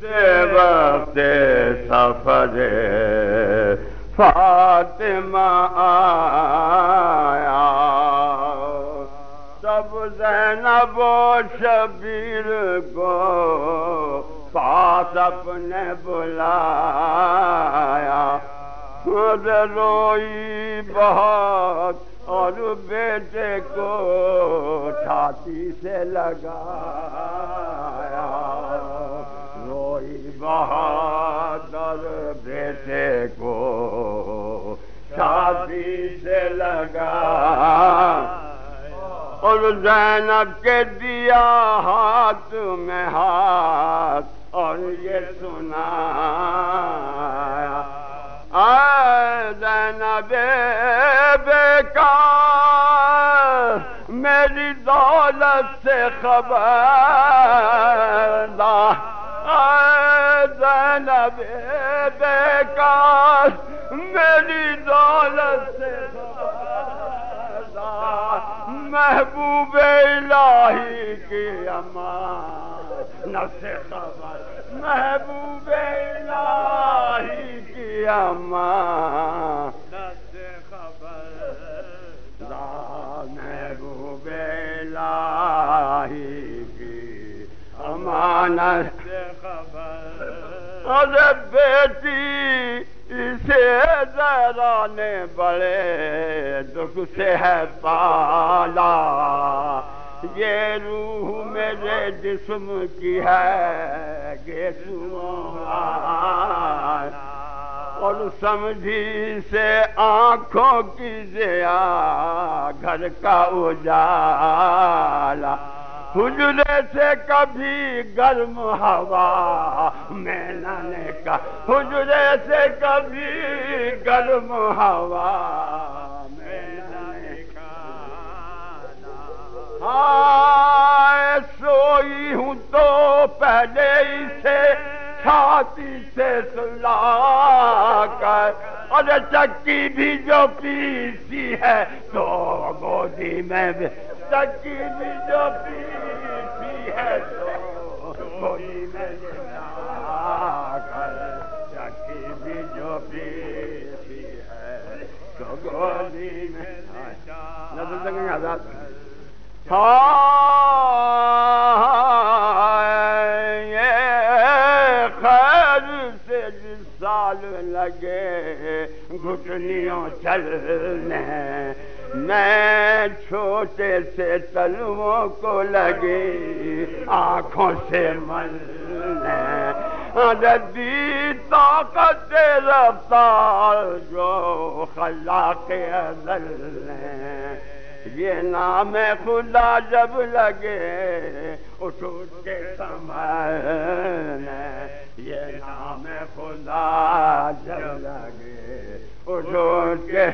سے وقت سفر فاطمہ آیا۔ سب زینب و شبیر کو پاس اپنے بلایا۔ روئی بہت اور بیٹے کو چھاتی سے لگایا۔ روئی بہت اور بیٹے کو چھاتی سے لگا۔ اور زینب کے دیا ہاتھ میں ہاتھ اور یہ سنا زینب بیکار، میری دولت سے خبر۔ زینب بیکار، میری دولت سے خبر محبوب الہی کی امان سے خبر محبوب الہی کی امان سے خبر محبوب الہی کی امانت سے خبر ارے بیٹی اسے ذرانے بڑے دکھ سے ہے پالا۔ یہ روح میرے جسم کی ہے اور سمجھی سے آنکھوں کی زیا، گھر کا اجالا۔ حجرے سے کبھی گرم ہوا میں نے کا حجرے سے کبھی گرم ہوا میں نے ہاں سوئی ہوں تو پہلے اسے، چھاتی سے سلا کر۔ اور چکی بھی جو پیسی ہے، تو گودی میں چکی بھی جو پیسی ہے تو گودی میں کر چکی بھی جو پیسی ہے تو گودی میں آزاد خیر سے جس سال لگے، گھٹنیوں چلنے۔ میں چھوٹے سے تلووں کو لگی، آنکھوں سے ملنے۔ ردی طاقت رفتار جو خلاق ازل نے۔ یہ نام خدا جب لگے، اٹھ اٹھ کے سنبھلنے یہ نام خدا جب لگے، اٹھ اٹھ کے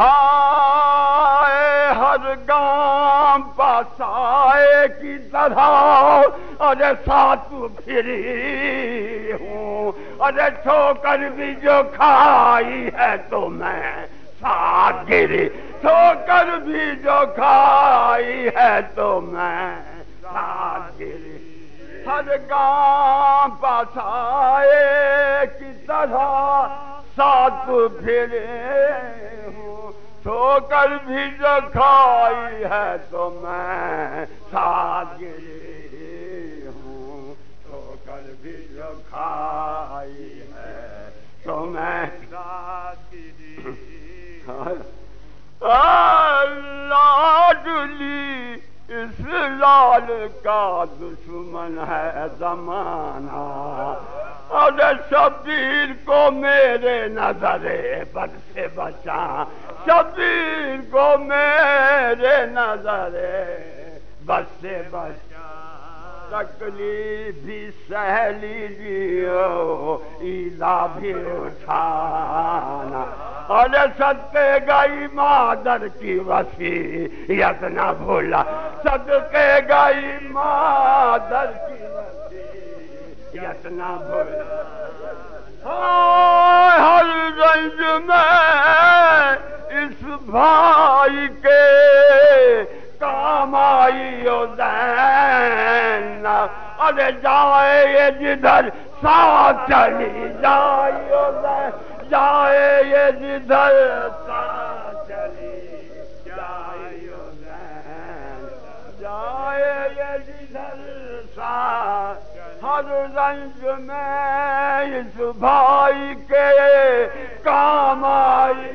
ہائے، ہر گام پاسائے کی طرح۔ ارے ساتھ پھری ہوں، ارے چھوکر بھی جو کھائی ہے تو میں ساتھ گری سو کر بھی جو کھائی ہے تو میں ساتھ گری ہر گام پاسائے کی طرح ساتھ پھرے سو کر بھی جو کھائی ہے تو میں ساتھ گری ہوں۔ سو کر بھی جو کھائی ہے تو میں ساتھ گری لاڈلی اس لال کا دشمن ہے زمانہ۔ اور شبیر کو میرے نظر بد سے بچا شبیر کو میرے نظر بد سے بچا تکلیف بھی سہلی دیو، ایلا بھی اٹھانا۔ اور صدقے گئی مادر کی وسیعت نہ بھولا۔ صدقے گئی مادر کی وسیعت نہ بھولا۔ ہر رنج میں بھائی کے کام آئی او دین ارے جائے یہ جدھر ساتھ چلی جائے جائے یہ جدھر ساتھ چلی جائے جائے یہ جدھر ساتھ ہر رنج میں اس بھائی کے کام آئی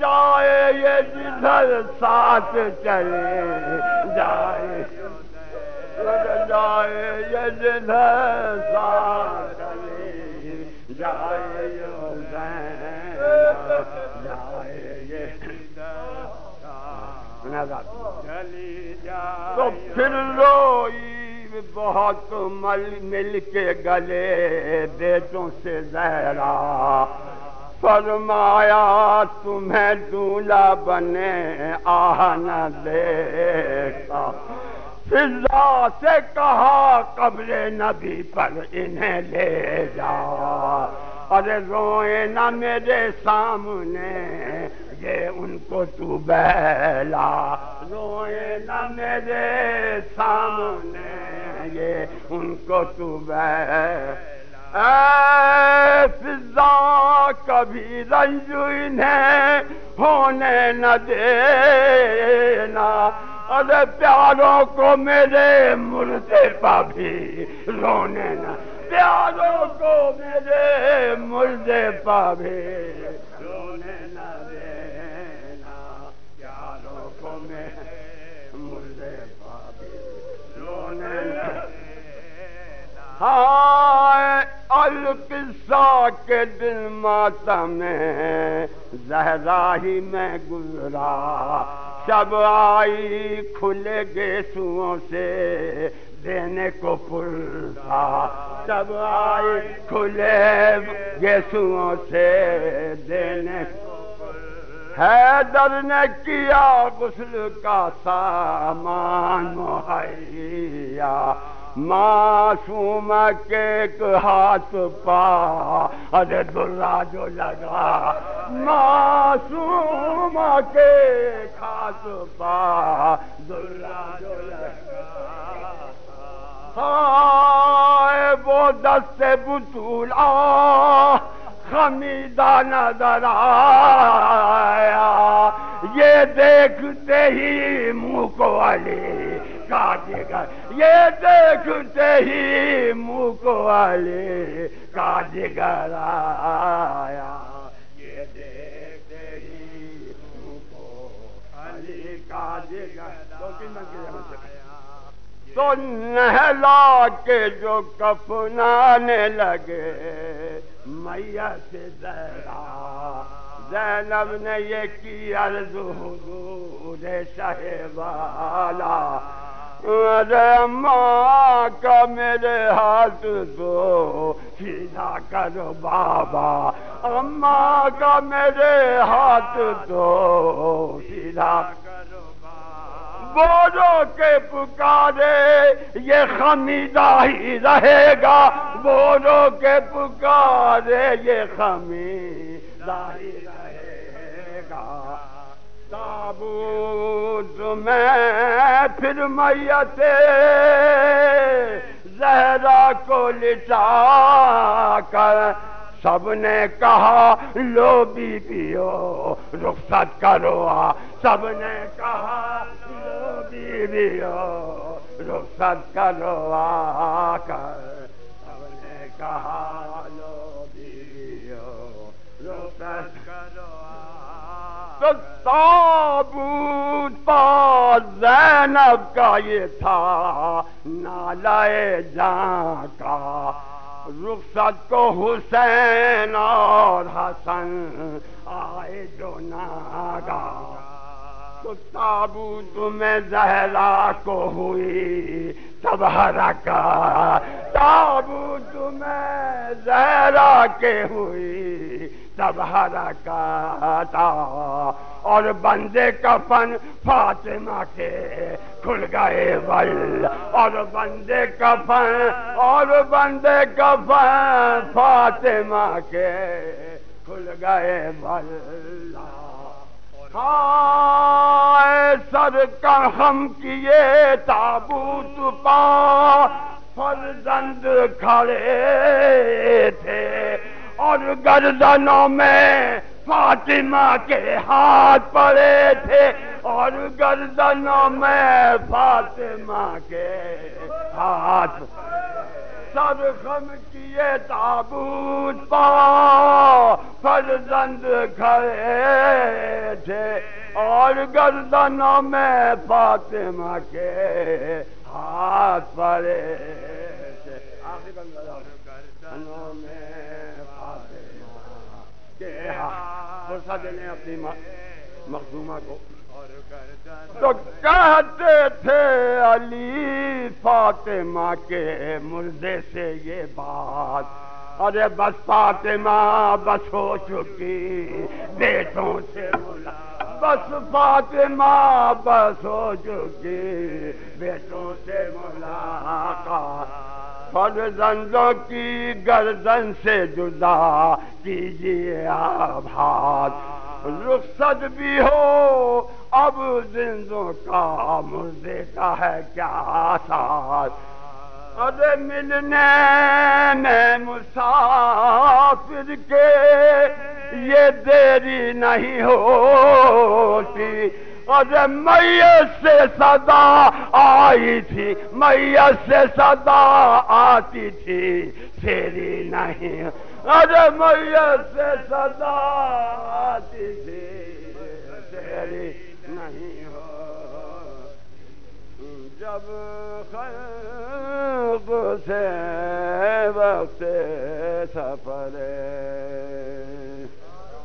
جائے یہ جدھر ساتھ چلے جائے۔ جائے یہ جدھر ساتھ چلے جائے جائے یہ تو پھر روئی بہت مل مل کے گلے بیٹوں سے زہرا۔ فرمایا، تمہیں دولا بنے آہ نہ دیکھا فضا سے کہا، قبر نبی پر انہیں لے جا۔ ارے روئے نہ میرے سامنے، یہ ان کو تو بہلا روئے نہ میرے سامنے، یہ ان کو تو بہلا اے کبھی رنج انہیں ہونے نہ دینا۔ ارے پیاروں کو میرے مردے پا بھی رونے نہ۔ پیاروں کو میرے مردے پا بھی رونے نہ دینا۔ پیاروں کو میرے مردے پا بھی رونے نہ ہائے القصہ کے دل ماتا میں زہرا ہی میں گزرا۔ شب آئی کھلے گیسوں سے دینے کو پرسا۔ شب آئی کھلے گیسوں سے دینے کو حیدر نے کیا غسل کا سامان مہیا۔ معصوم کے ایک ہاتھ پا، ارے درا جو لگا۔ معصوم کے ایک ہاتھ پا درا جو لگا۔ ہائے، وہ دست بطولا خمیدہ نظر آیا۔ یہ دیکھتے ہی منہ کو علی۔ کاٹے گا۔ یہ دیکھتے ہی منہ کو علی کاٹے گا آیا۔ یہ دیکھتے ہی منہ کو علی کاٹے تو نہلا کے جو کفنانے لگے۔ میاں سے زہرا زینب نے یہ کی عرض حضور شہ والا۔ ارے ماں کا میرے ہاتھ دو، سیدھا کرو بابا۔ اماں کا میرے ہاتھ دو، سیدھا۔ کرو بولو کے پکارے، یہ خمیدہ ہی رہے گا۔ بولو کے پکارے، یہ خمیدہ ہی رہے گا۔ تابوت میں پھر میت زہرا کو لٹا کر سب نے کہا، لو بی پیو، رخصت کرو سب نے کہا، لو بی پیو، رخصت کرو کر سب نے کہا، لو بی پیو، رخصت کرو تابوت پا زینب کا یہ تھا نالائے جان کا۔ رخصت کو حسین اور حسن آئے جو ناگا۔ تو تابوت میں زہرا کو ہوئی تب حرکا۔ تابوت میں زہرا کے ہوئی تب حرکات اور بندے کفن فاطمہ کے کھل گئے ول۔ اور بندے کفن، اور بندے کفن فاطمہ کے کھل گئے ول۔ سر کا ہم کیے تابوت پا۔ فرزند کھڑے تھے اور گردنوں میں فاطمہ کے ہاتھ پڑے تھے اور گردنوں میں فاطمہ کے ہاتھ۔ سر خم کیے تابوت پا، فرزند کھڑے تھے اور گردنوں میں فاطمہ کے ہاتھ پڑے تھے۔ گردنوں میں فاطمہ کے ہاتھ۔ اپنی مخصومہ کو۔ تو کہتے تھے علی فاطمہ کے مردے سے یہ بات۔ ارے بس فاطمہ، بس ہو چکی، بیٹوں سے بس فاطمہ، بس ہو چکی، بیٹوں سے ملا فرزندوں کی گردن سے جدا کیجیے آپ ہاتھ۔ رخصت بھی ہو اب زندوں کا مردہ ہے کیا آثار ارے ملنے میں مسافر کے یہ دیری نہیں ہوتی۔ ارے میت سے صدا آئی تھی، میت سے صدا آتی تھی شیری نہیں۔ ارے میت سے صدا آتی تھی شیری نہیں ہو جب خلق سے وقت سفرے